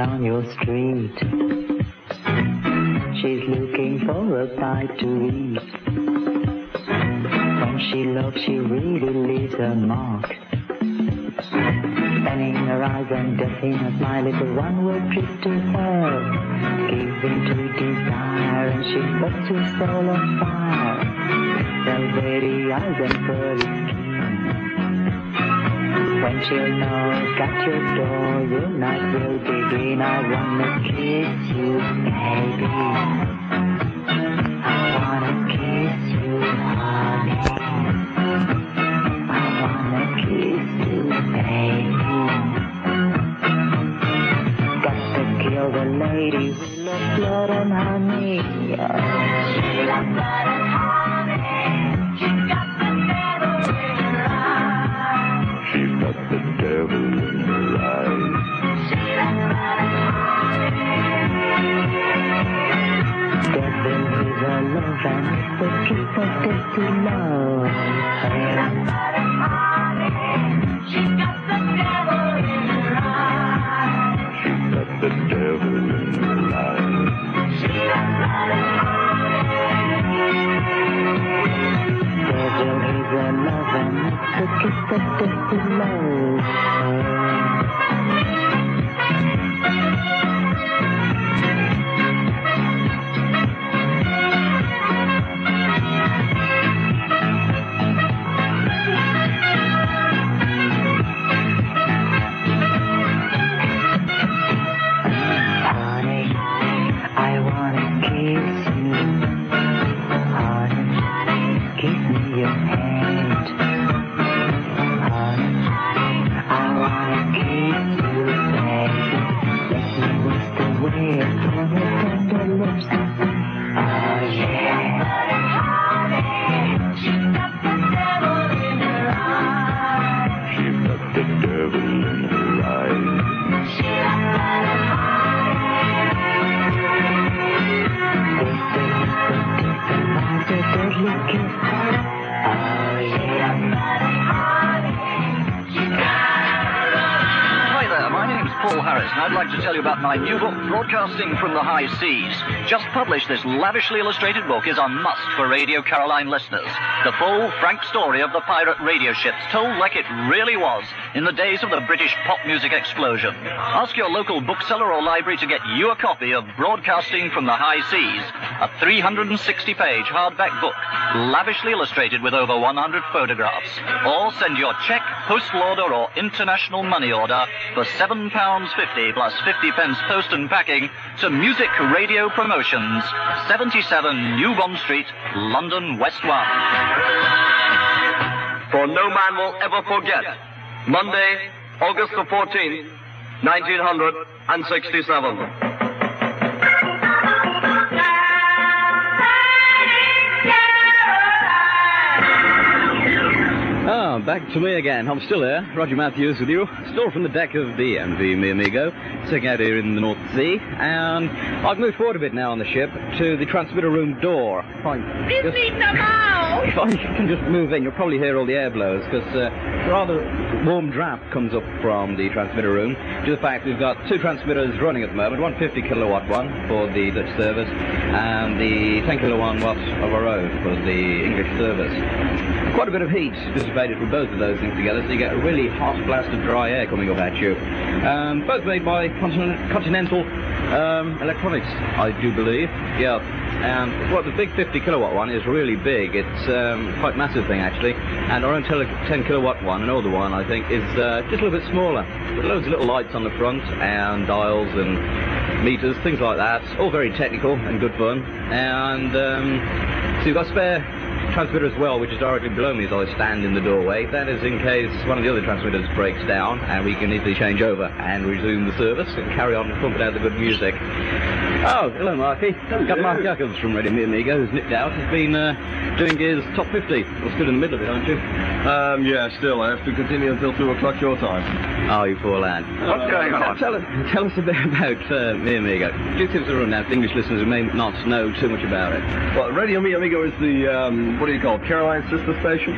Down your street. She's looking for a bite to eat. When she loves, she really leaves a mark. Spanning her eyes and deafening her smile, little one will drift to her. Give in to desire, and she puts her soul on fire. Velvety eyes and pearly she'll knock at your door, your night will begin. I wanna kiss you, baby. Broadcasting from the High Seas. Just published, this lavishly illustrated book is a must for Radio Caroline listeners. The full, frank story of the pirate radio ships, told like it really was in the days of the British pop music explosion. Ask your local bookseller or library to get you a copy of Broadcasting from the High Seas, a 360-page hardback book, lavishly illustrated with over 100 photographs. Or send your check, postal order, or international money order for £7.50 plus 50 pence post and packing to Music Radio Promotions, 77 New Bond Street, London, West 1. For no man will ever forget Monday, August the 14th, 1967. Ah, back to me again. I'm still here, Roger Matthews with you, still from the deck of the MV Mi Amigo, sitting out here in the North Sea, and I've moved forward a bit now on the ship to the transmitter room door. Fine. Just, if I can just move in, you'll probably hear all the air blows, because uh, rather warm draft comes up from the transmitter room, due to the fact we've got two transmitters running at the moment, one 50 kilowatt one for the Dutch service, and the 10 kilowatt one of our own for the English service. Quite a bit of heat dissipated from both of those things together, so you get a really hot blast of dry air coming up at you. Um, both made by Continen- Continental um, Electronics, I do believe. Yeah. And well, the big 50 kilowatt one is really big. It's um, quite massive thing actually. And our own tele- 10 kilowatt one, an older one, I think, is uh, just a little bit smaller. With loads of little lights on the front and dials and meters, things like that. All very technical and good fun. And um, so you've got spare transmitter as well, which is directly below me as I stand in the doorway. That is in case one of the other transmitters breaks down, and we can easily change over and resume the service and carry on pumping out the good music. Oh, hello, Marky. Got Mark Jacobs from Radio Mi Amigo, who's nipped out. He's been uh, doing his top 50. You're still in the middle of it, aren't you? Um, yeah, still, I have to continue until 2 o'clock your time. Oh, you poor lad. What's going on? Tell us, tell us a bit about uh, Mi Amigo. Do give us a rundown for English listeners who may not know too much about it. Well, Radio Mi Amigo is the, um, what do you call it, Caroline sister station.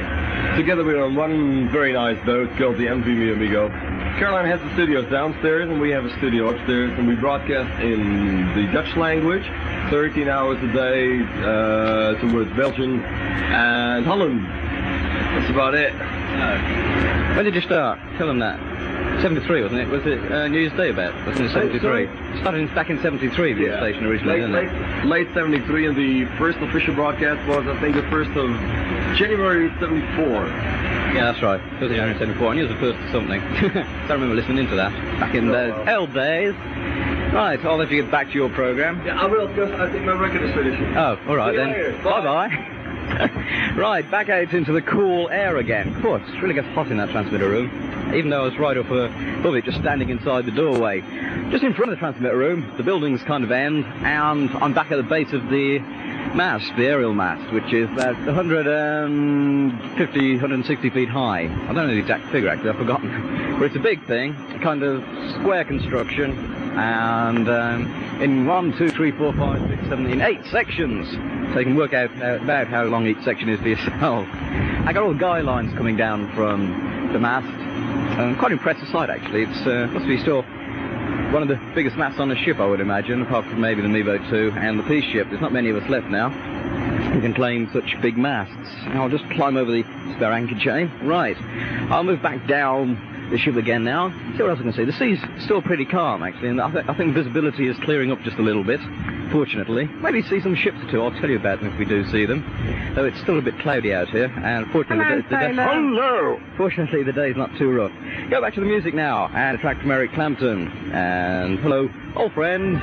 Together we are on one very nice boat called the MV Mi Amigo. Caroline has the studios downstairs, and we have a studio upstairs, and we broadcast in the Dutch language, 13 hours a day uh, towards Belgium and Holland. That's about it. No. When did you start? Tell them that. 73, wasn't it? Was it uh, New Year's Day about? Wasn't it 73? Started in, back in 73, the station originally, late, didn't it? late, late 73, and the first official broadcast was, I think, the 1st of January 74. Yeah, that's right. First of January 74. I knew it was the first of something. I remember listening into that back in those old days. Right, I'll let you get back to your program. Yeah, I will, because I think my record is finishing. Oh, all right See you then. later. Right, back out into the cool air again. Course, it really gets hot in that transmitter room. Even though I was right up uh, above it, just standing inside the doorway. Just in front of the transmitter room, the building's kind of end, and I'm back at the base of the mast, the aerial mast, which is about 150, 160 feet high. I don't know the exact figure actually, I've forgotten. But it's a big thing, kind of square construction, and um, in one, two, three, four, five, six, seven, in eight sections. So you can work out uh, about how long each section is for yourself. I got all the guy lines coming down from the mast. Um, quite impressive sight actually. It's uh, must be still one of the biggest masts on the ship, I would imagine, apart from maybe the Mebo 2 and the peace ship. There's not many of us left now who can claim such big masts. I'll just climb over the spare anchor chain. Right. I'll move back down the ship again now. See what else I can see. The sea's still pretty calm, actually, and I, th- I think visibility is clearing up just a little bit, fortunately. Maybe see some ships or two. I'll tell you about them if we do see them. Though it's still a bit cloudy out here, and fortunately the, the, the Hello! Fortunately, the day's not too rough. Go back to the music now, and a track from Eric Clapton. And hello, old friend.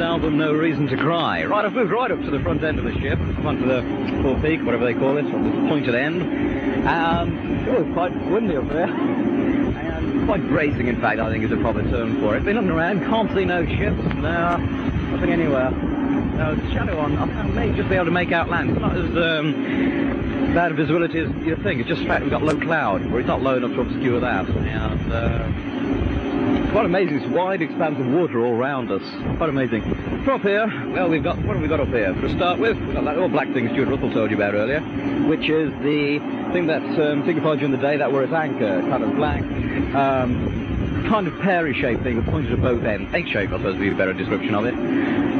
Album No Reason to Cry. Right, I've moved right up to the front end of the ship, front of the forepeak, whatever they call it, on this pointed end. And oh, it's quite windy up there. And quite bracing, in fact, I think is a proper term for it. Been looking around, can't see no ships, no, nothing anywhere. No, the shadow on, I may just be able to make out land. It's not as um, bad visibility as you think. It's just the fact we've got low cloud, where it's not low enough to obscure that. And uh, quite amazing. It's wide expanse of water all around us. Quite amazing. From up here, well, we've got what have we got up here? For a start with, we've got that little black thing Stuart Russell told you about earlier, which is the thing that um, signifies during the day that we're at anchor, kind of black. Um, kind of pear-shaped thing with pointed at both ends. Egg-shaped, I suppose, would be a better description of it.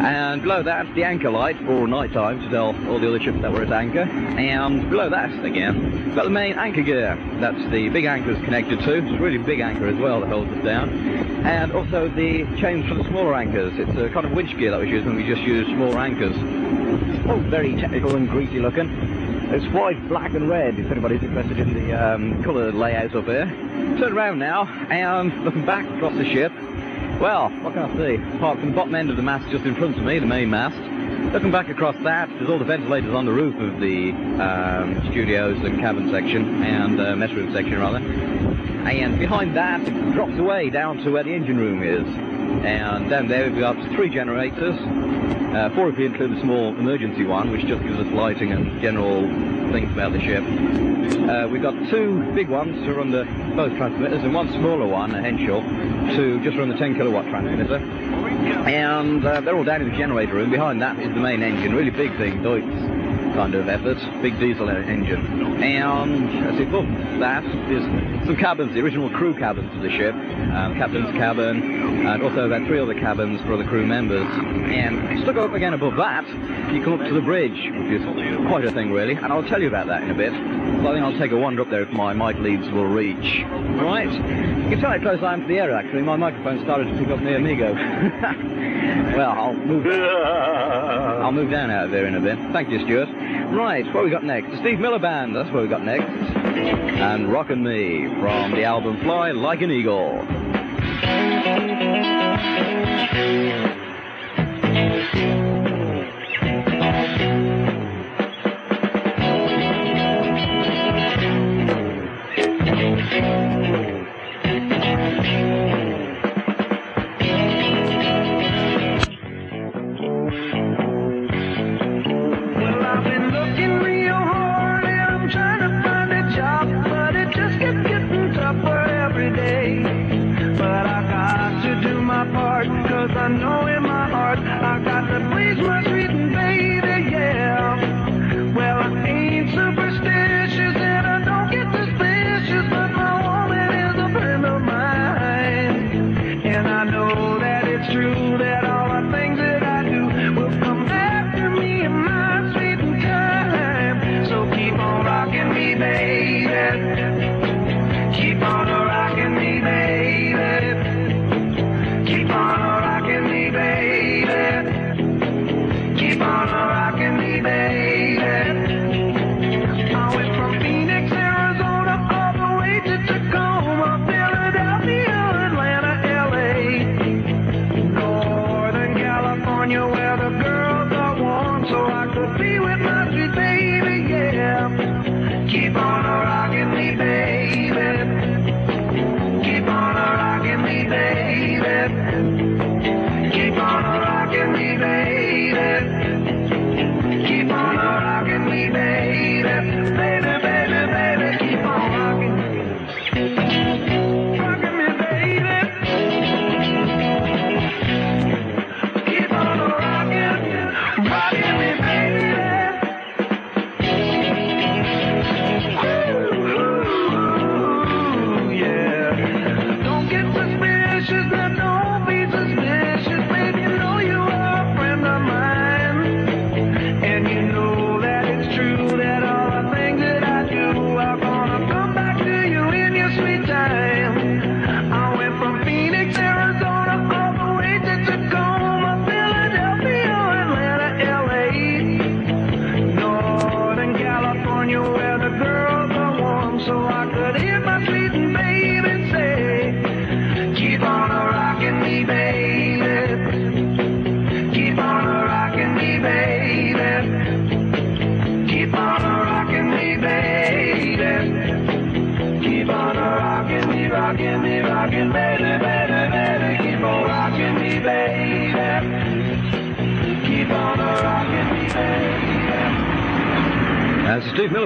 And below that, the anchor light for night time to tell all the other ships that we're at anchor. And below that, again, got the main anchor gear. That's the big anchor's connected to. It's a really big anchor as well that holds us down. And also the chains for the smaller anchors. It's a kind of winch gear that we use when we just use smaller anchors. Oh, very technical and greasy looking. It's white, black, and red, if anybody's interested in the um, colour layout up here. Turn around now, and looking back across the ship. Well, what can I see? Apart from the bottom end of the mast just in front of me, the main mast. Looking back across that, there's all the ventilators on the roof of the um, studios and cabin section, and uh, mess room section, rather. And behind that, it drops away down to where the engine room is. And down there, we've got three generators. Uh, four if you include the small emergency one, which just gives us lighting and general things about the ship. Uh, we've got two big ones to run the both transmitters, and one smaller one, a Henschel, to just run the 10 kilowatt transmitter. And uh, they're all down in the generator room. Behind that is the main engine, really big thing, Deutz kind of effort, big diesel engine. And as above that is some cabins, the original crew cabins of the ship, um, captain's cabin, and also about three other cabins for the crew members. And stuck up again above that, you come up to the bridge, which is quite a thing really, and I'll tell you about that in a bit. So I think I'll take a wander up there if my mic leads will reach. Right? You can tell how close I am to the air actually. My microphone started to pick up Mi Amigo. well, I'll move. I'll move down out of there in a bit. Thank you, Stuart. Right, what we got next? The Steve Miller Band, that's what we got next. And Rockin' Me from the album Fly Like an Eagle.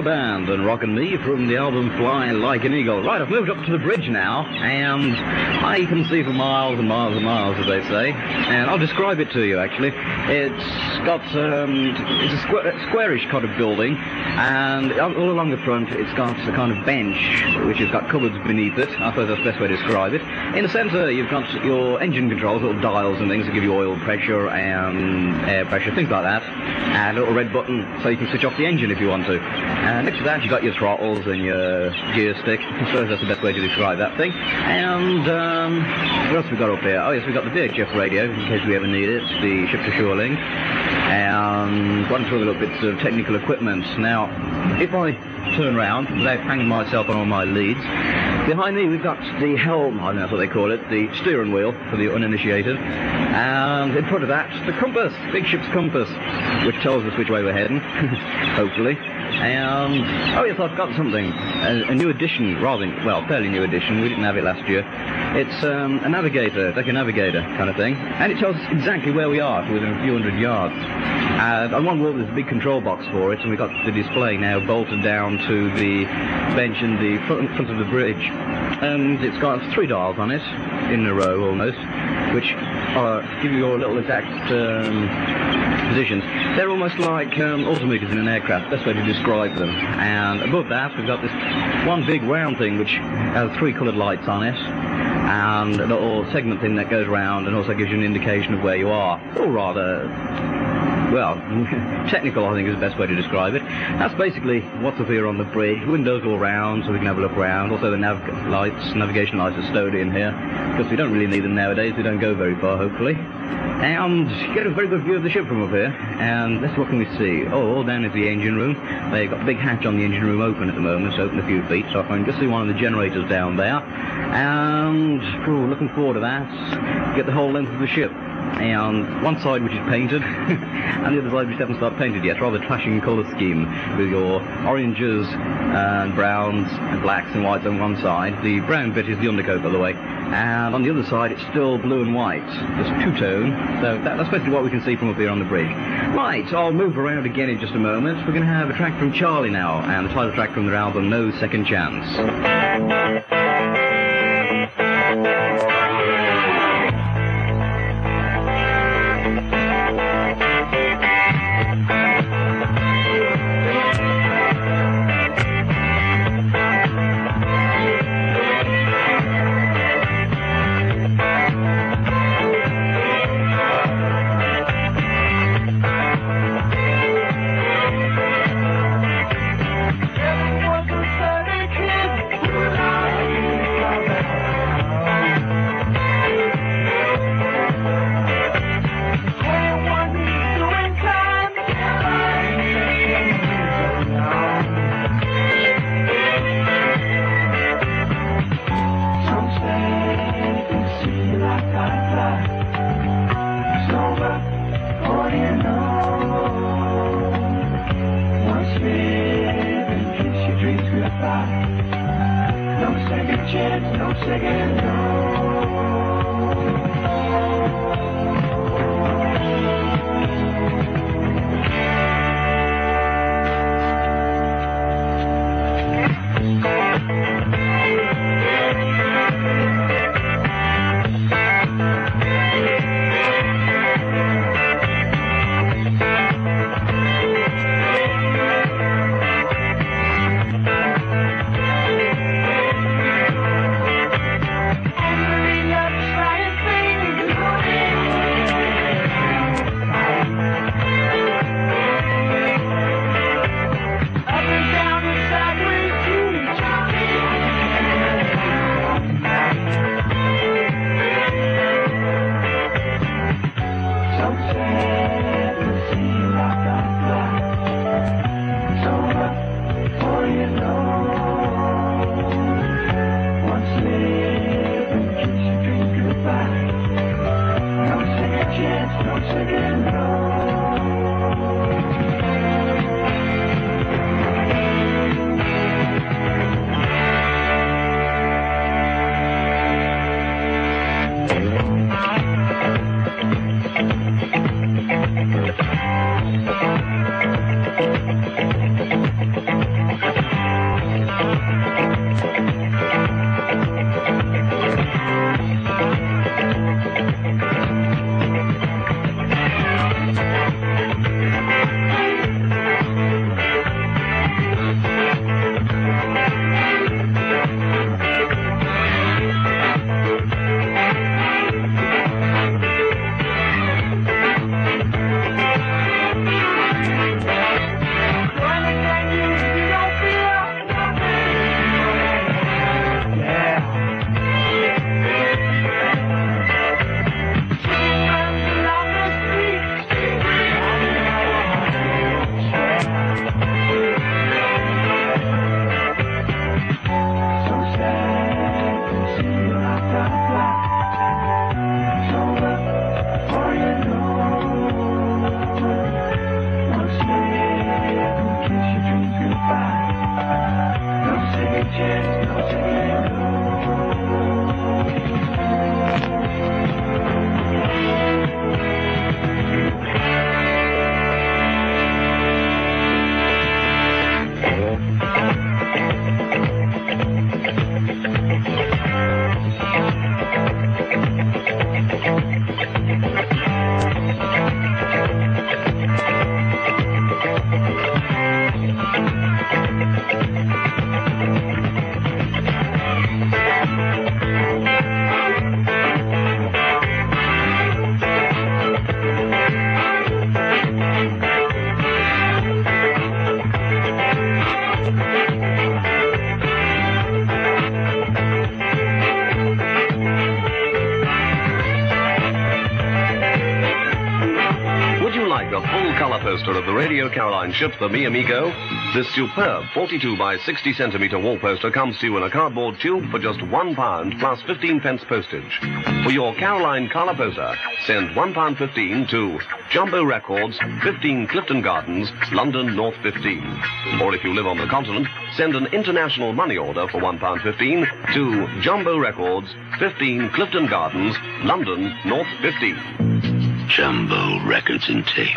Band and Rockin' Me from the album Fly Like an Eagle. Right, I've moved up to the bridge now, and I can see for miles and miles and miles, as they say. And I'll describe it to you, actually. It's got, um, it's a squ- squarish kind of building, and all along the front, it's got a kind of bench, which has got cupboards beneath it. I suppose that's the best way to describe it. In the centre, you've got your engine controls, little dials and things that give you oil pressure and air pressure, things like that. And a little red button so you can switch off the engine if you want to. And next to that, you've got your throttles and your gear stick. I suppose that's the best way to describe that thing. And um, what else have we got up here? Oh, yes, we've got the VHF radio, in case we ever need it, the ship to shore link. And one through the little bits of technical equipment. Now, if I turn round without hanging myself on all my leads, behind me we've got the helm, I don't know that's what they call it, the steering wheel for the uninitiated. And in front of that, the compass, big ship's compass, which tells us which way we're heading, hopefully. And, oh yes, I've got something. A, a new edition, rather, well, fairly new edition. We didn't have it last year. It's um, a navigator, like a navigator kind of thing. And it tells us exactly where we are, within a few hundred yards. And on one wall there's a big control box for it, and we've got the display now bolted down to the bench in the front, front of the bridge. And it's got three dials on it, in a row almost, which uh, give you your little exact um, positions. They're almost like um, altimeters in an aircraft, best way to describe them. And above that, we've got this one big round thing which has three coloured lights on it, and a little segment thing that goes round and also gives you an indication of where you are. or rather well, technical, I think, is the best way to describe it. That's basically what's up here on the bridge. Windows all round, so we can have a look around. Also, the nav lights, navigation lights are stowed in here, because we don't really need them nowadays. We don't go very far, hopefully. And get a very good view of the ship from up here. And let's what can we see? Oh, all down is the engine room. They've got a big hatch on the engine room open at the moment. It's open a few feet, so I can just see one of the generators down there. And ooh, looking forward to that. Get the whole length of the ship Eh, and one side which is painted, and the other side which hasn't started painted yet. Rather clashing colour scheme with your oranges and browns and blacks and whites on one side. The brown bit is the undercoat, by the way, and on the other side it's still blue and white, just two tone. So that, that's basically what we can see from up here on the bridge. Right, I'll move around again in just a moment. We're going to have a track from Charlie now, and the title track from their album No Second Chance. Like a full color poster of the Radio Caroline ship, the Mi Amigo? This superb 42 by 60 centimeter wall poster comes to you in a cardboard tube for just one pound plus 15 pence postage. For your Caroline color poster, send one pound 15 to Jumbo Records, 15 Clifton Gardens, London North 15. Or if you live on the continent, send an international money order for one pound 15 to Jumbo Records, 15 Clifton Gardens, London North 15. Jumbo Records and Tapes.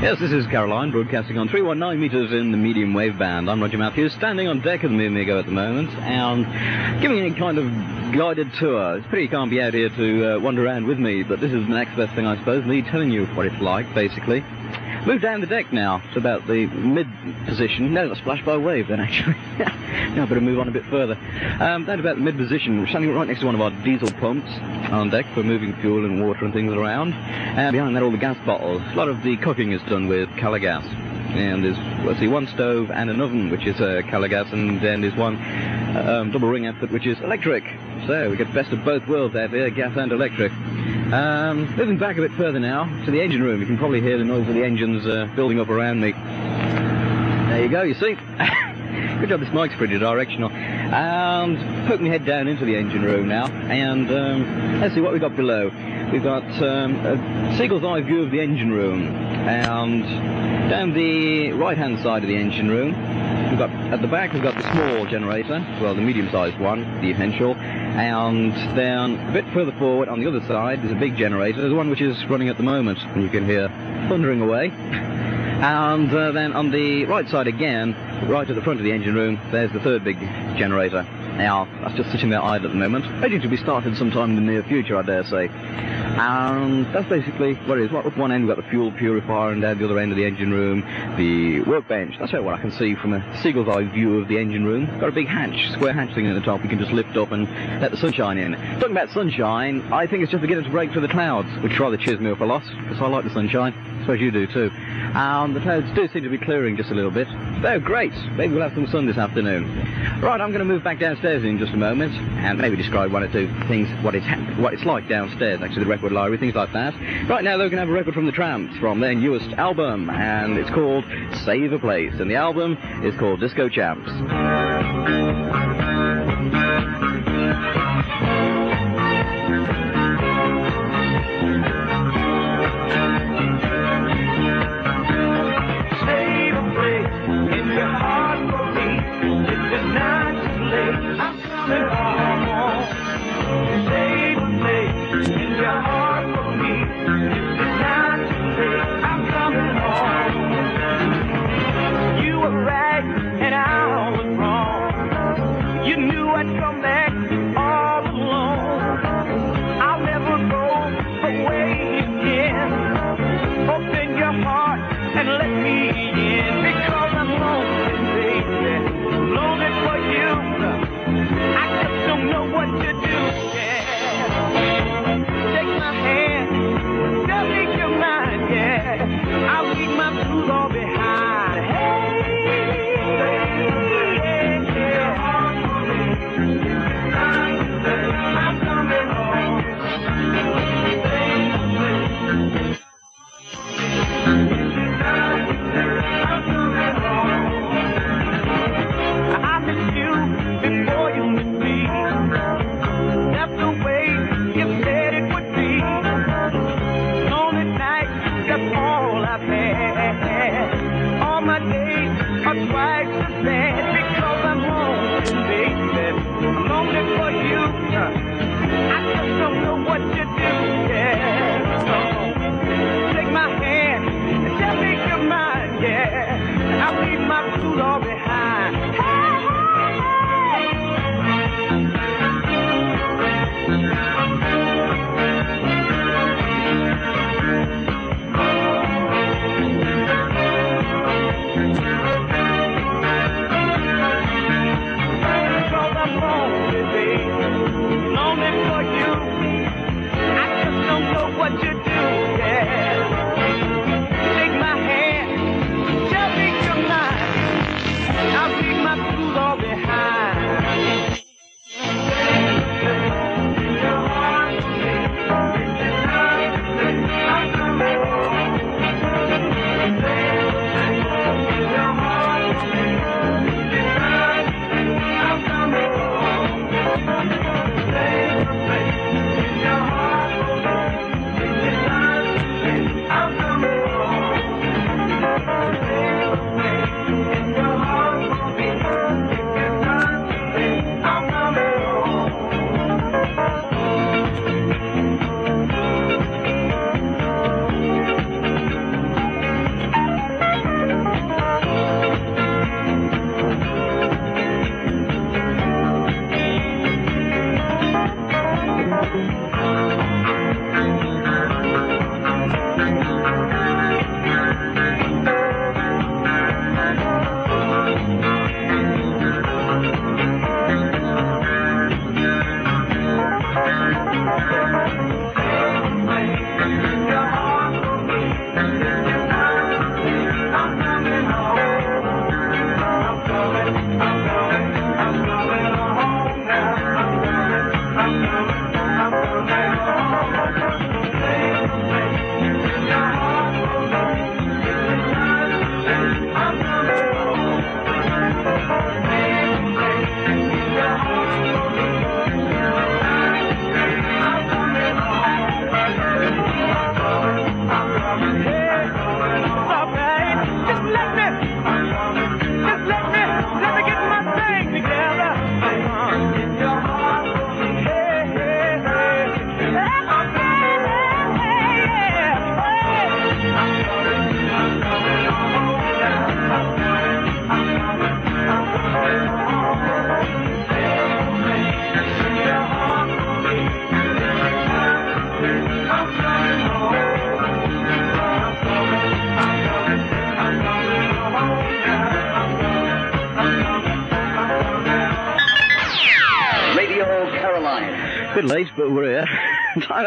Yes, this is Caroline, broadcasting on 319 meters in the medium wave band. I'm Roger Matthews, standing on deck of the Amigo at the moment, and giving a kind of guided tour. It's pretty you can't be out here to uh, wander around with me, but this is the next best thing, I suppose, me telling you what it's like, basically. Move down the deck now to about the mid position. No, that's splashed by a wave then, actually. now I better move on a bit further. Um, down about the mid position, we're standing right next to one of our diesel pumps on deck for moving fuel and water and things around. And behind that, all the gas bottles. A lot of the cooking is done with Calor gas. And there's, let's see, one stove and an oven, which is uh, Calor gas, and then there's one um, double ring outfit, which is electric. So we get the best of both worlds out here, gas and electric. Um, moving back a bit further now to the engine room. You can probably hear the noise of the engines uh, building up around me. There you go, you see. Good job this mic's pretty directional. And poke my head down into the engine room now, and um, let's see what we've got below. We've got um, a seagull's eye view of the engine room, and down the right-hand side of the engine room, we've got at the back we've got the small generator, well the medium-sized one, the Henschel, and then a bit further forward on the other side there's a big generator. There's one which is running at the moment, and you can hear thundering away. And uh, then on the right side again, right at the front of the engine room, there's the third big generator. Now, that's just sitting there idle at the moment, ready to be started sometime in the near future, I dare say. And that's basically what it is. Right Up one end, we've got the fuel purifier, and down the other end of the engine room, the workbench. That's about what I can see from a seagull's eye view of the engine room. Got a big hatch, square hatch thing at the top, you can just lift up and let the sunshine in. Talking about sunshine, I think it's just beginning to break through the clouds, which rather cheers me up a lot, because I like the sunshine. Suppose you do too. And the clouds do seem to be clearing just a little bit. So great. Maybe we'll have some sun this afternoon. Right, I'm going to move back downstairs in just a moment and maybe describe one or two things, what it's, ha- what it's like downstairs, actually, the record library, things like that. Right now, though, going to have a record from the Trammps from their newest album, and it's called Save a Place. And the album is called Disco Champs.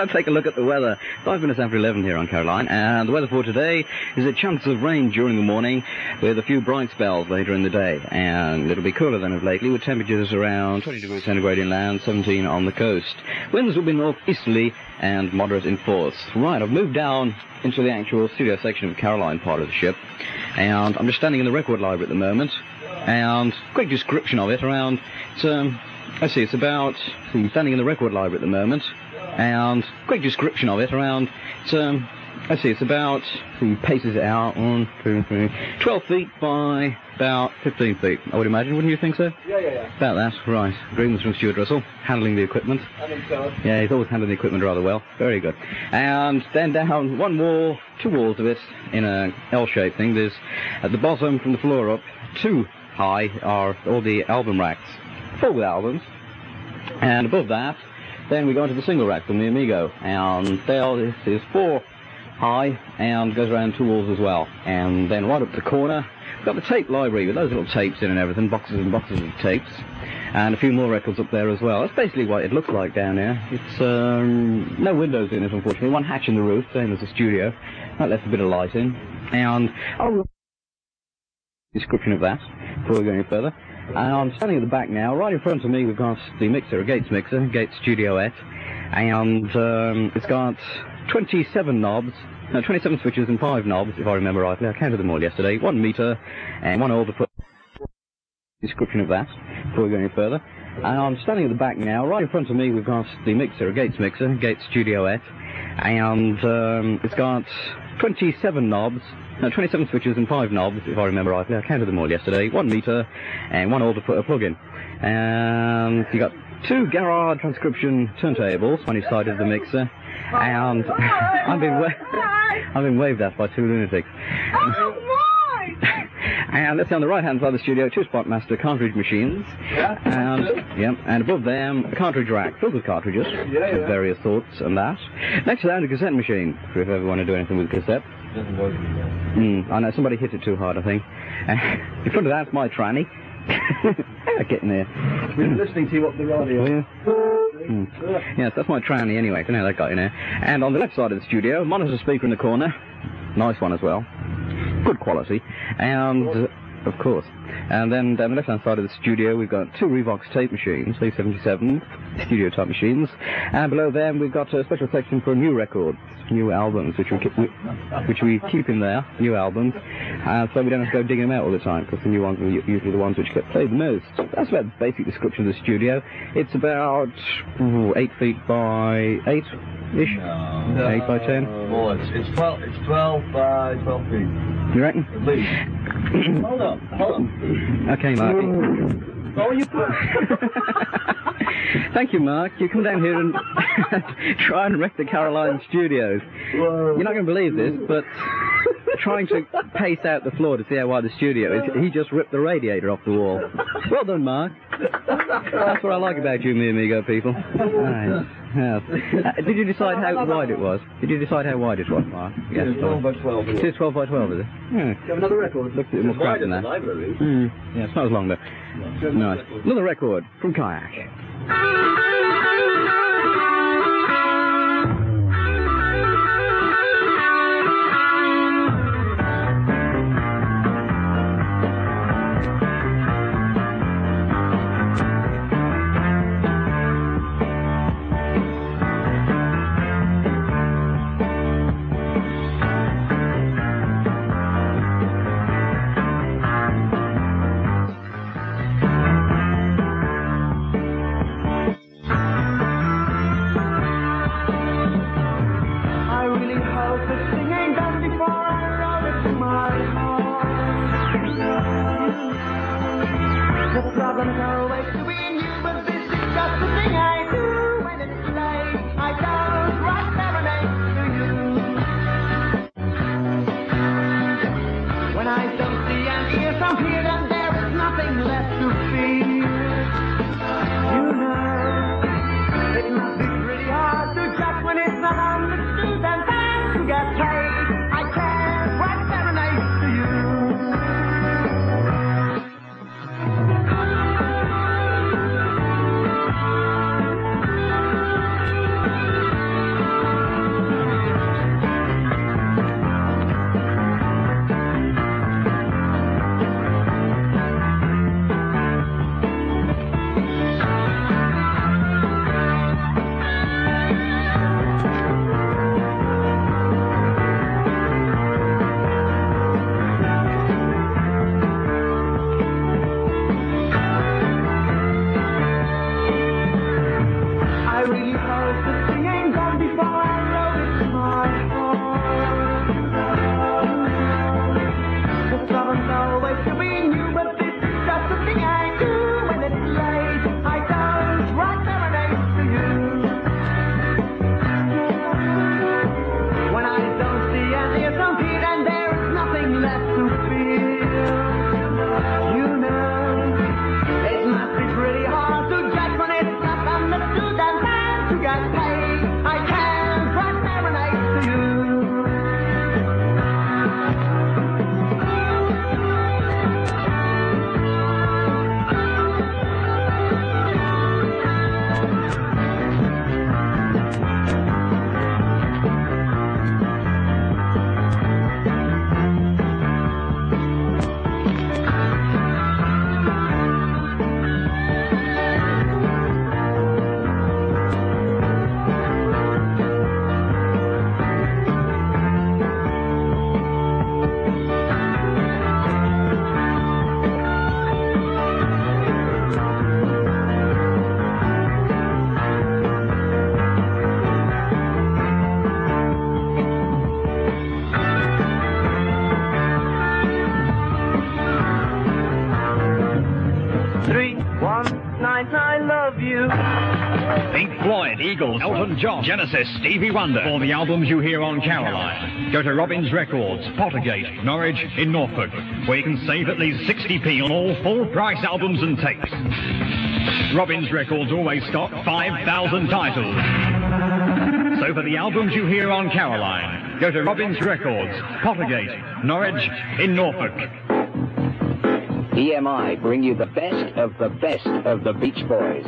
To take a look at the weather. Five minutes after 11 here on Caroline, and the weather for today is a chance of rain during the morning with a few bright spells later in the day. And it'll be cooler than of lately with temperatures around 20 degrees centigrade inland, 17 on the coast. Winds will be northeasterly and moderate in force. Right, I've moved down into the actual studio section of Caroline part of the ship, and I'm just standing in the record library at the moment. And quick description of it around, um, Let's see, it's about, see, standing in the record library at the moment, and quick description of it around, it's, um, let's see, it's about, see, paces it out, one, two, three, 12 feet by about 15 feet, I would imagine, wouldn't you think so? Yeah, yeah, yeah. About that, right. Agreements from Stuart Russell, handling the equipment. I think so. Yeah, he's always handling the equipment rather well. Very good. And then down one wall, two walls of it in a L-shaped thing. There's at the bottom from the floor up, two high are all the album racks, full with albums. And above that, then we go into the single rack from the Amigo. And there this is four high and goes around two walls as well. And then right up the corner, we've got the tape library with those little tapes in and everything, boxes and boxes of tapes. And a few more records up there as well. That's basically what it looks like down here. It's um, no windows in it, unfortunately. One hatch in the roof, same as the studio. That lets a bit of light in. And oh, description of that before we go any further. And I'm standing at the back now. Right in front of me, we've got the mixer, a Gates mixer, Gates Studio Studioette, and um, it's got 27 knobs. No, 27 switches and 5 knobs, if I remember rightly. I counted them all yesterday. One meter and one over foot. Description of that before we go any further. And I'm standing at the back now. Right in front of me, we've got the mixer, a Gates mixer, Gates Studio Studioette, and um, it's got 27 knobs. No, 27 switches and 5 knobs, if I remember rightly. I counted them all yesterday. One meter and one over foot a plug-in. And you got two Garrard transcription turntables on each side of the mixer. And I've been wa- I've been waved at by two lunatics. Oh, And let's see on the right hand side of the studio, two Spotmaster cartridge machines. Yeah. And yeah, and above them a cartridge rack filled with cartridges of various sorts and that. Next to that a cassette machine, if you ever want to do anything with cassette. Mm, I know somebody hit it too hard, I think. Uh, in front of that's my tranny. Getting there. Been listening to you up the radio. Yeah. Mm. Yes, that's my tranny anyway. Don't know that got in there. And on the left side of the studio, monitor speaker in the corner. Nice one as well. Good quality. And, of course. And then down the left hand side of the studio, we've got two Revox tape machines, these 77 studio type machines. And below them, we've got a special section for new records, new albums, which we keep, we, which we keep in there, new albums. And so we don't have to go digging them out all the time, because the new ones are usually the ones which get played the most. That's about the basic description of the studio. It's about ooh, 8 feet by 8-ish. 8 by 10. Oh, it's, it's 12, it's 12 by 12 feet, You reckon? at least. Hold on, hold on. Okay, Mark. Oh, you Thank you, Mark. You come down here and try and wreck the Caroline studios. You're not going to believe this, but trying to pace out the floor to see how wide the studio is, he just ripped the radiator off the wall. Well done, Mark. That's what I like about you, Mi Amigo people. Nice. Yes. Uh, did you decide how wide it was? Did you decide how wide it was, Mark? Yes, It's 12 by 12. It is 12 by 12, is it? Yeah. You have another record? Bit more crap than that. library. Mm. Yeah, it's not as long though. Nice. Another record from Kayak. John, Genesis, Stevie Wonder. For the albums you hear on Caroline, go to Robbins Records, Pottergate, Norwich, in Norfolk, where you can save at least 60p on all full price albums and tapes. Robbins Records always stock 5,000 titles. So for the albums you hear on Caroline, go to Robbins Records, Pottergate, Norwich, in Norfolk. EMI bring you the best of the best of the Beach Boys.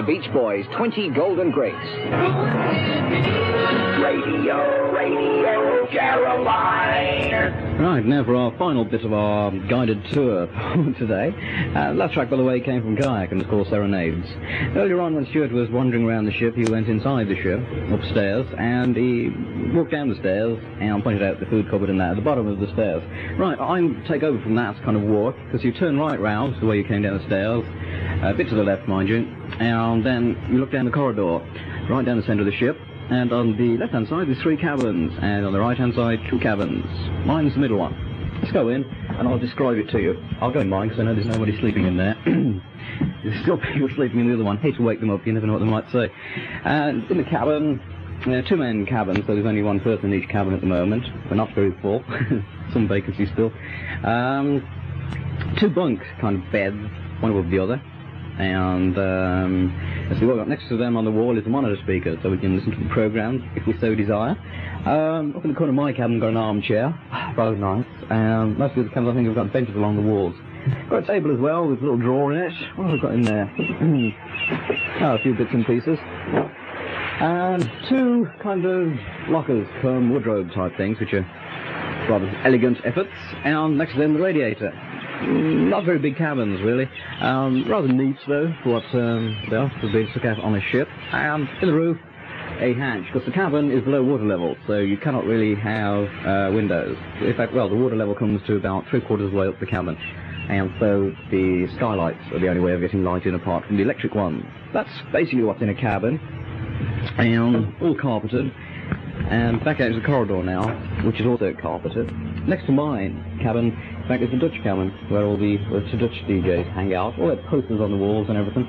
The Beach Boys 20 Golden Greats. Radio, radio, Caroline. Right, now for our final bit of our guided tour today. Uh, last track, by the way, came from Kayak and it's called Serenades. Earlier on, when Stuart was wandering around the ship, he went inside the ship, upstairs, and he walked down the stairs and pointed out the food cupboard in there at the bottom of the stairs. Right, I'm take over from that kind of walk, because you turn right round the way you came down the stairs, a bit to the left, mind you, and then you look down the corridor, right down the centre of the ship, and on the left-hand side, there's three cabins, and on the right-hand side, two cabins. Mine's the middle one. Let's go in, and I'll describe it to you. I'll go in mine, because I know there's nobody sleeping in there. there's still people sleeping in the other one. Hate to wake them up, you never know what they might say. And in the cabin, uh, two-man cabin, so there's only one person in each cabin at the moment. We're not very full. Some vacancies still. Um, two bunk kind of beds, one above the other. And um, we've got next to them on the wall is a monitor speaker, so we can listen to the program if we so desire. Um, up in the corner of my cabin, got an armchair, rather nice. Um, most of the cabins, I think, have got benches along the walls. Got a table as well with a little drawer in it. What have we got in there? oh, a few bits and pieces. And two kind of lockers, um, wardrobe type things, which are rather elegant efforts. And next to them, the radiator. Not very big cabins, really. Um, rather neat, though, for what um, they are, for being stuck out on a ship. And in the roof, a hatch, because the cabin is below water level, so you cannot really have uh, windows. In fact, well, the water level comes to about three quarters of the way up the cabin. And so the skylights are the only way of getting light in apart from the electric ones. That's basically what's in a cabin. And all carpeted. And back out is the corridor now, which is also carpeted. Next to mine cabin, in fact, is the Dutch cabin, where all the, the Dutch DJs hang out. All their posters on the walls and everything.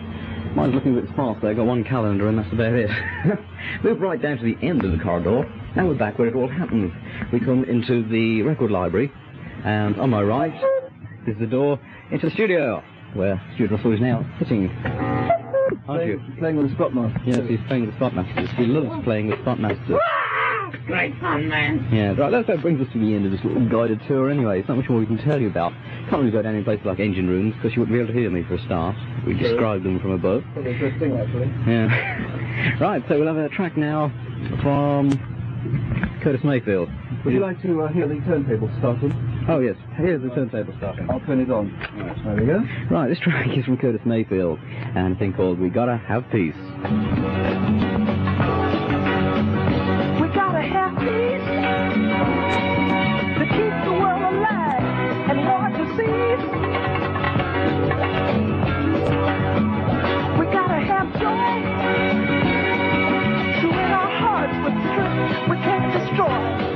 Mine's looking a bit sparse there, got one calendar and that's about it. Move right down to the end of the corridor. Now we're back where it all happens. We come into the record library, and on my right is the door into the studio, where Stuart Russell is now sitting. Aren't you? Playing with the Spotmaster. Yes, he's playing with Spotmasters. He loves playing with Spotmasters. Great fun, man. Yeah, right, that about brings us to the end of this little guided tour anyway. It's not much more we can tell you about. Can't really go down in places like engine rooms, because you wouldn't be able to hear me for a start. We described them from above. A actually. Yeah. right, so we'll have a track now from Curtis Mayfield. Would you like to uh, hear the turntable starting? Oh, yes. Here's the turntable starting. I'll turn it on. There we go. Right, this track is from Curtis Mayfield, and a thing called We Gotta Have Peace. Have joy to in our hearts with strength we can't destroy.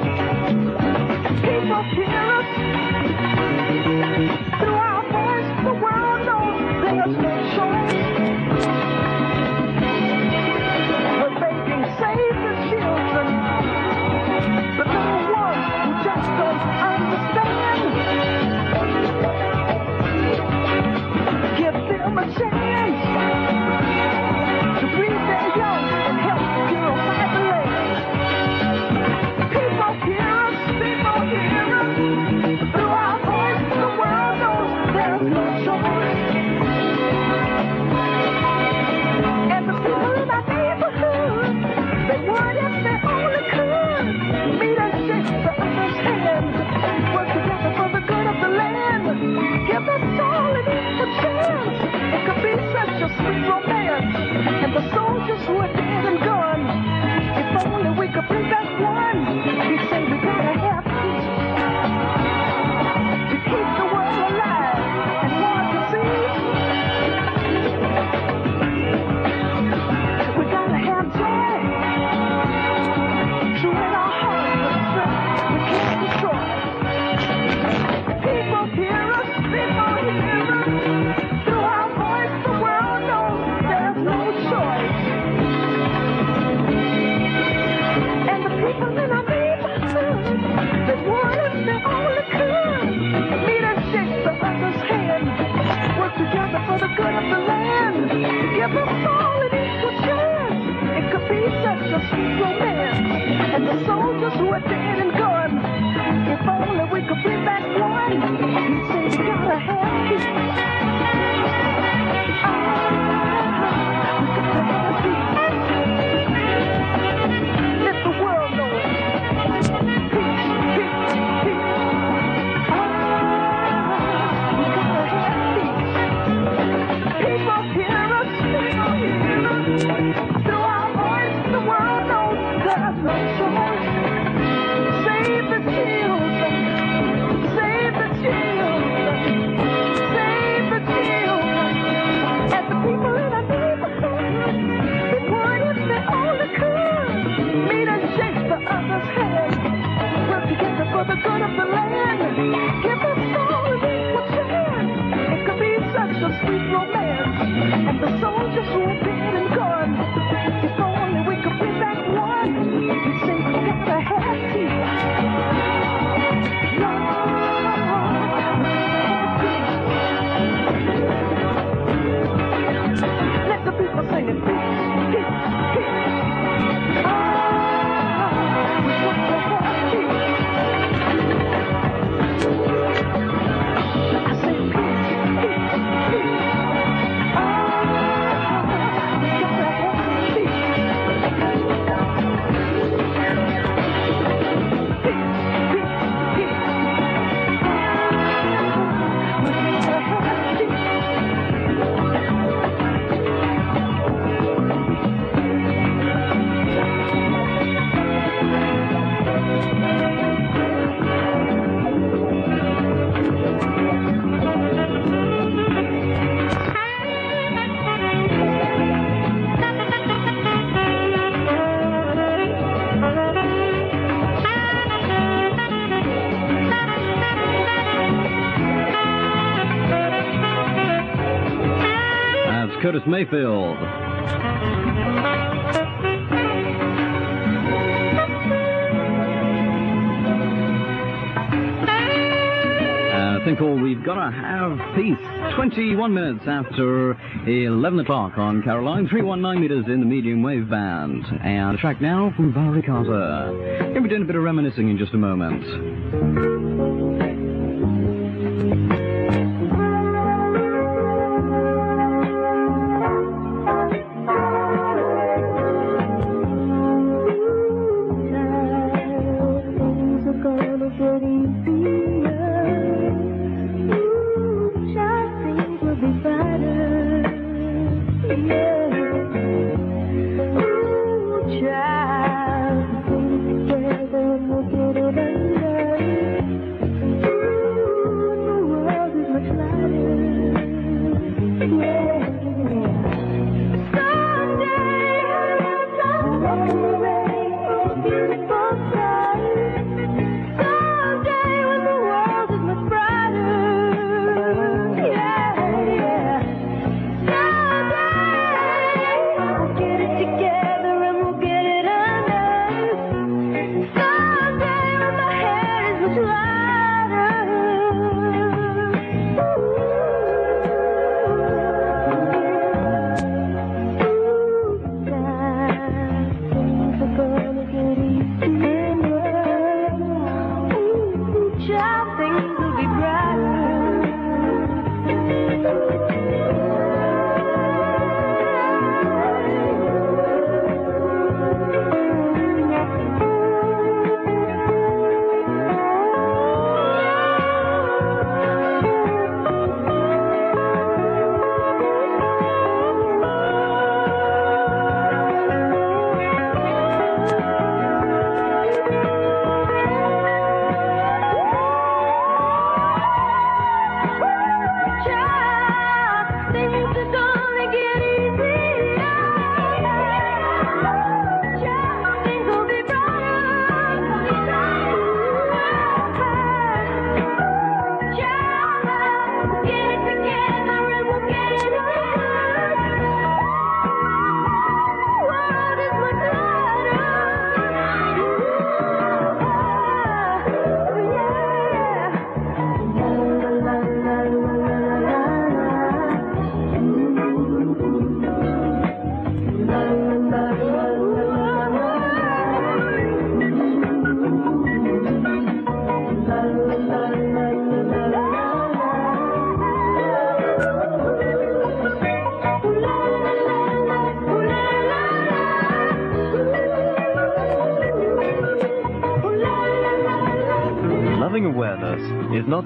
the good of the land. Curtis Mayfield. Uh, I think all we've got to have peace. 21 minutes after 11 o'clock on Caroline, 319 meters in the medium wave band. And a track now from Valerie Carter. We'll be doing a bit of reminiscing in just a moment.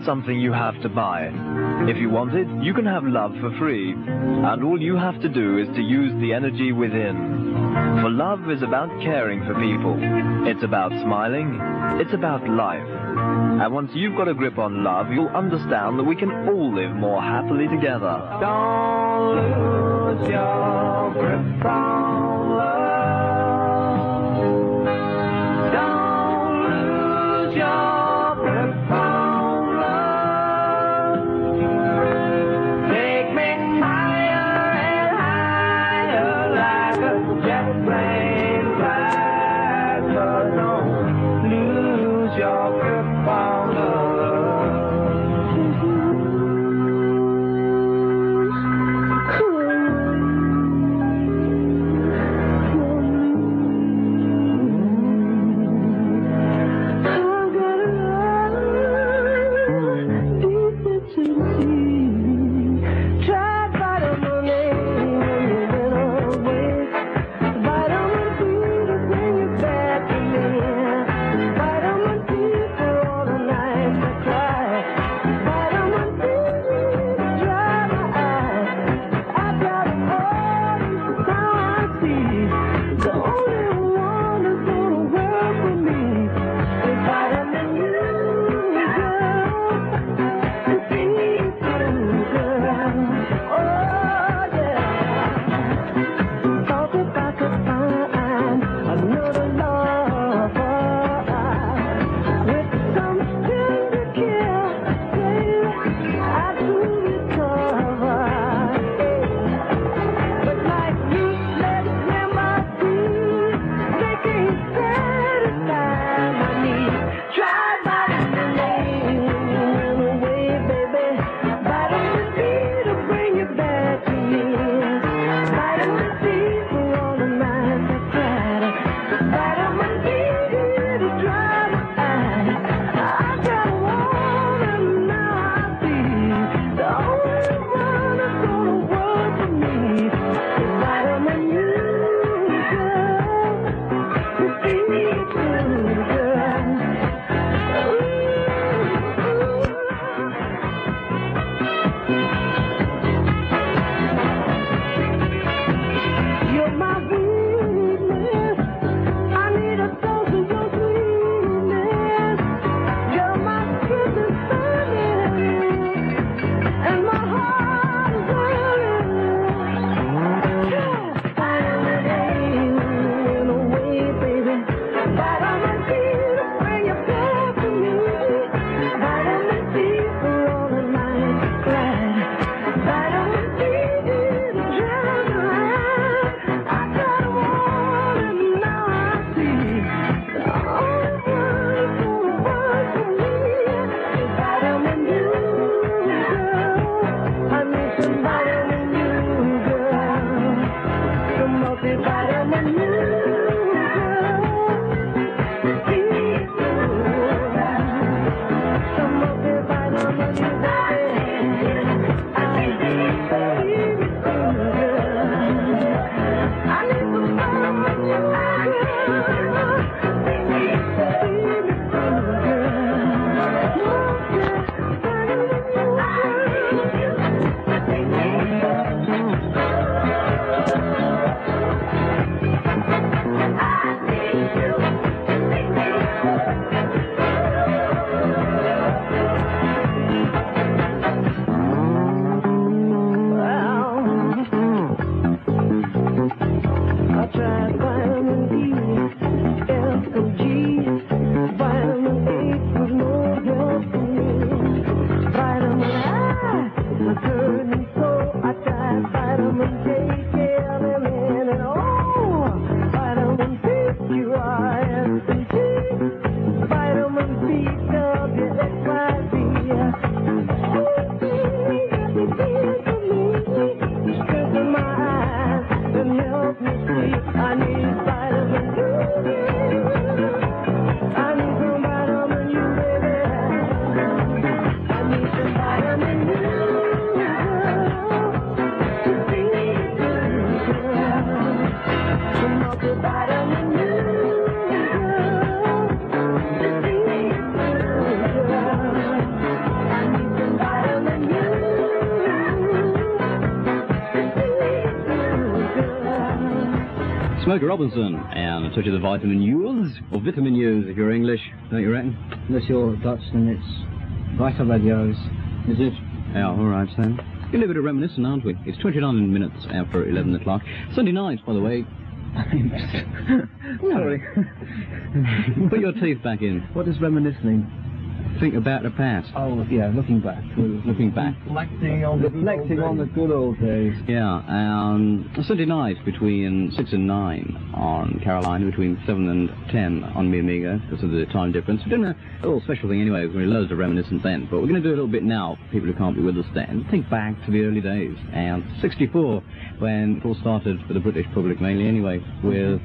something you have to buy. If you want it, you can have love for free. And all you have to do is to use the energy within. For love is about caring for people. It's about smiling. It's about life. And once you've got a grip on love, you'll understand that we can all live more happily together. Don't lose your grip on Smokey Robinson and a touch of the vitamin U's, or vitamin U's if you're English, don't you reckon? Unless you're Dutch, then it's vitamin U's, is it? Yeah, all right then. You're a little bit of reminiscent, aren't we? It's 29 minutes after 11 o'clock. Sunday night, by the way, Sorry. Put your teeth back in. What does reminiscing? Think about the past. Oh, yeah, looking back. Looking back. Reflecting on the reflecting on the good old days. Yeah, um, Sunday night between 6 and 9 on Caroline, between 7 and 10 on Mi Amigo, because of the time difference. We're doing a little special thing anyway, we're going to loads of reminiscence then, but we're going to do a little bit now for people who can't be with us then. Think back to the early days, and 64, when it all started for the British public mainly anyway, with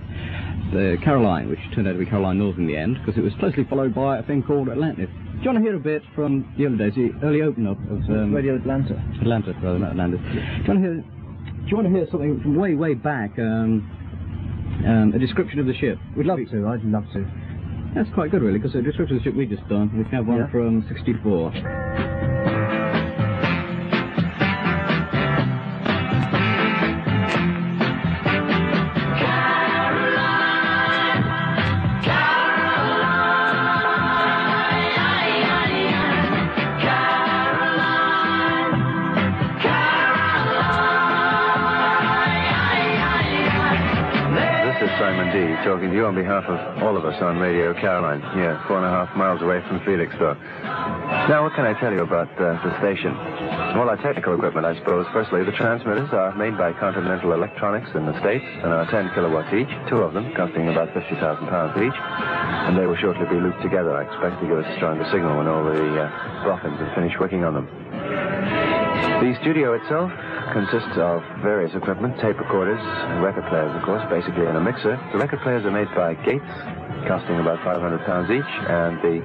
the Caroline, which turned out to be Caroline North in the end, because it was closely followed by a thing called Atlantis. Do you want to hear a bit from the early days, the early open up of um, Radio Atlanta? Atlanta, rather, not Atlantis. Do you want to hear? Do you want to hear something from way, way back? Um, um, a description of the ship. We'd love to. I'd love to. That's quite good, really, because the description of the ship we just done. We have one Yeah. from '64. Talking to you on behalf of all of us on Radio Caroline, here, four and a half miles away from Felixstowe. Now, what can I tell you about uh, the station? Well, our technical equipment, I suppose. Firstly, the transmitters are made by Continental Electronics in the States and are 10 kilowatts each, two of them costing about 50,000 pounds each. And they will shortly be looped together, I expect, to give us a stronger signal when all the uh, boffins have finished working on them. The studio itself consists of various equipment, tape recorders, and record players, of course, basically in a mixer. The record players are made by Gates, costing about 500 pounds each, and the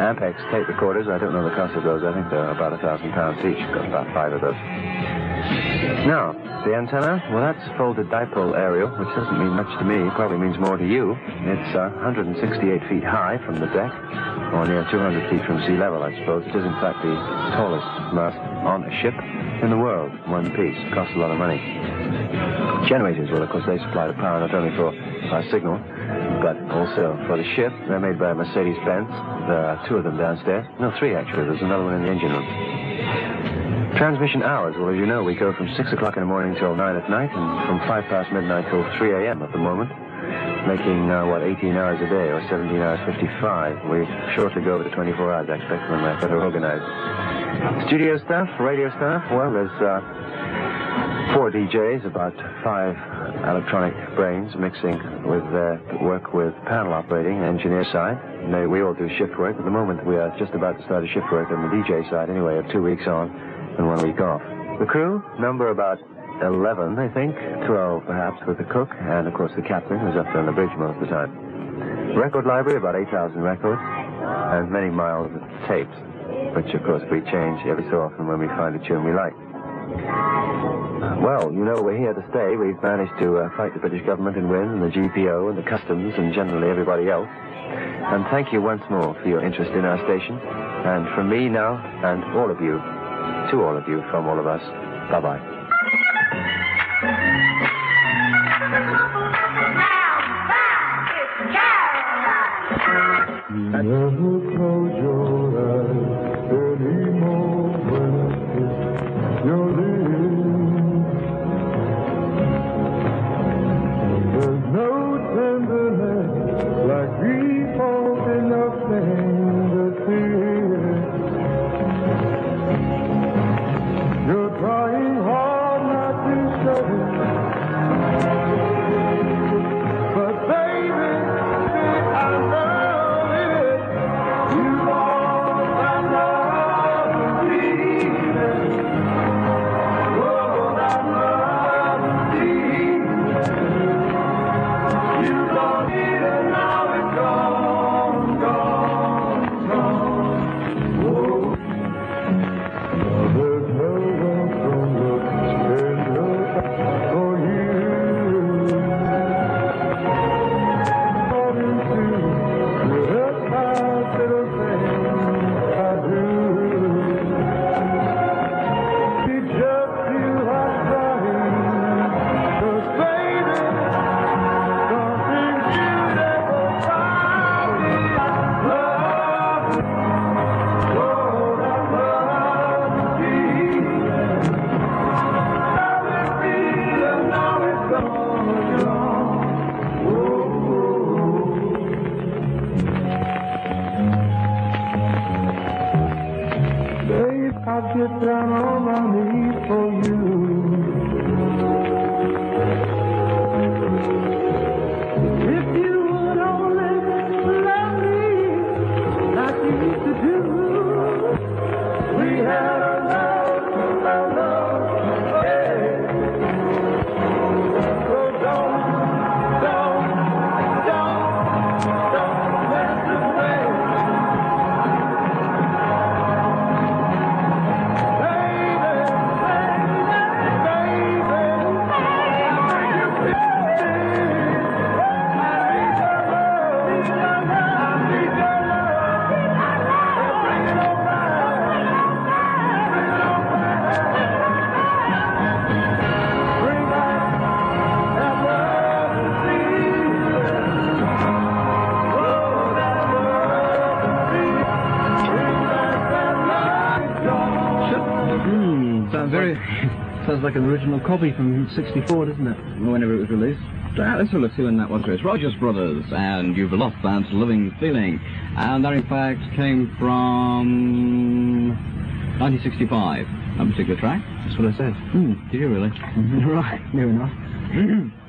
Ampex tape recorders, I don't know the cost of those, I think they're about a thousand pounds each, got about five of those. Now, the antenna, well, that's folded dipole aerial, which doesn't mean much to me, probably means more to you. It's uh, 168 feet high from the deck, or near 200 feet from sea level, I suppose. It is, in fact, the tallest mast on a ship in the world, one piece. Costs a lot of money. Generators, well, of course, they supply the power not only for our signal, but also for the ship. They're made by Mercedes-Benz. There are two of them downstairs. No, three, actually. There's another one in the engine room. Transmission hours, well, as you know, we go from 6 o'clock in the morning till 9 at night, and from 5 past midnight till 3 a.m. at the moment, making, uh, what, 18 hours a day, or 17 hours 55. We shortly go over to 24 hours, I expect, when we're better organized. Studio staff, radio staff, well, there's uh, four DJs, about five electronic brains mixing with uh, work with panel operating, engineer side. They, we all do shift work. At the moment, we are just about to start a shift work on the DJ side anyway, of two weeks on and one week off. The crew number about 11, I think, 12 perhaps with the cook, and of course the captain who's up there on the bridge most of the time. Record library, about 8,000 records, and many miles of tapes, which of course we change every so often when we find a tune we like. Well, you know, we're here to stay. We've managed to uh, fight the British government and win, and the GPO, and the customs, and generally everybody else. And thank you once more for your interest in our station. And from me now, and all of you, to all of you, from all of us, Bye bye Sounds like an original copy from 64, doesn't it? Whenever it was released. Uh, let's have a look see when that was released. Righteous Brothers and You've Lost That Lovin' Feelin'. And that, in fact, came from 1965, that particular track. That's what I said. Hmm, did you really? right, near enough.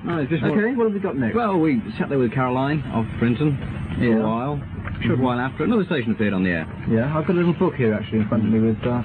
No, okay, more- what have we got next? Well, we sat there with Caroline of Frinton for Yeah. a while. A short while after, another station appeared on the air. Yeah, I've got a little book here actually in front of me with uh,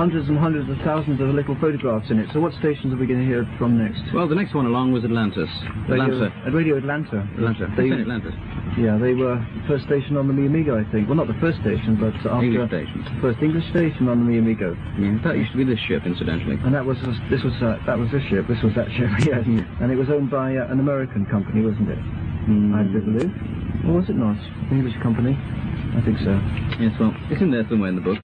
hundreds and hundreds of thousands of little photographs in it. So what stations are we going to hear from next? Well, the next one along was Atlantis. Radio, Atlanta. at Radio Atlanta. Atlanta. They, Atlantis. yeah, they were the first station on the Mi Amigo, I think. Well, not the first station, but after English station. first English station on the Mi Amigo. Yeah, that used to be this ship, incidentally. And that was this was uh, that was this ship. This was that ship. Yes, and it was owned by uh, an American company, wasn't it? I believe. Or was it not? English company. I think so. Yes, well, it's in there somewhere in the book.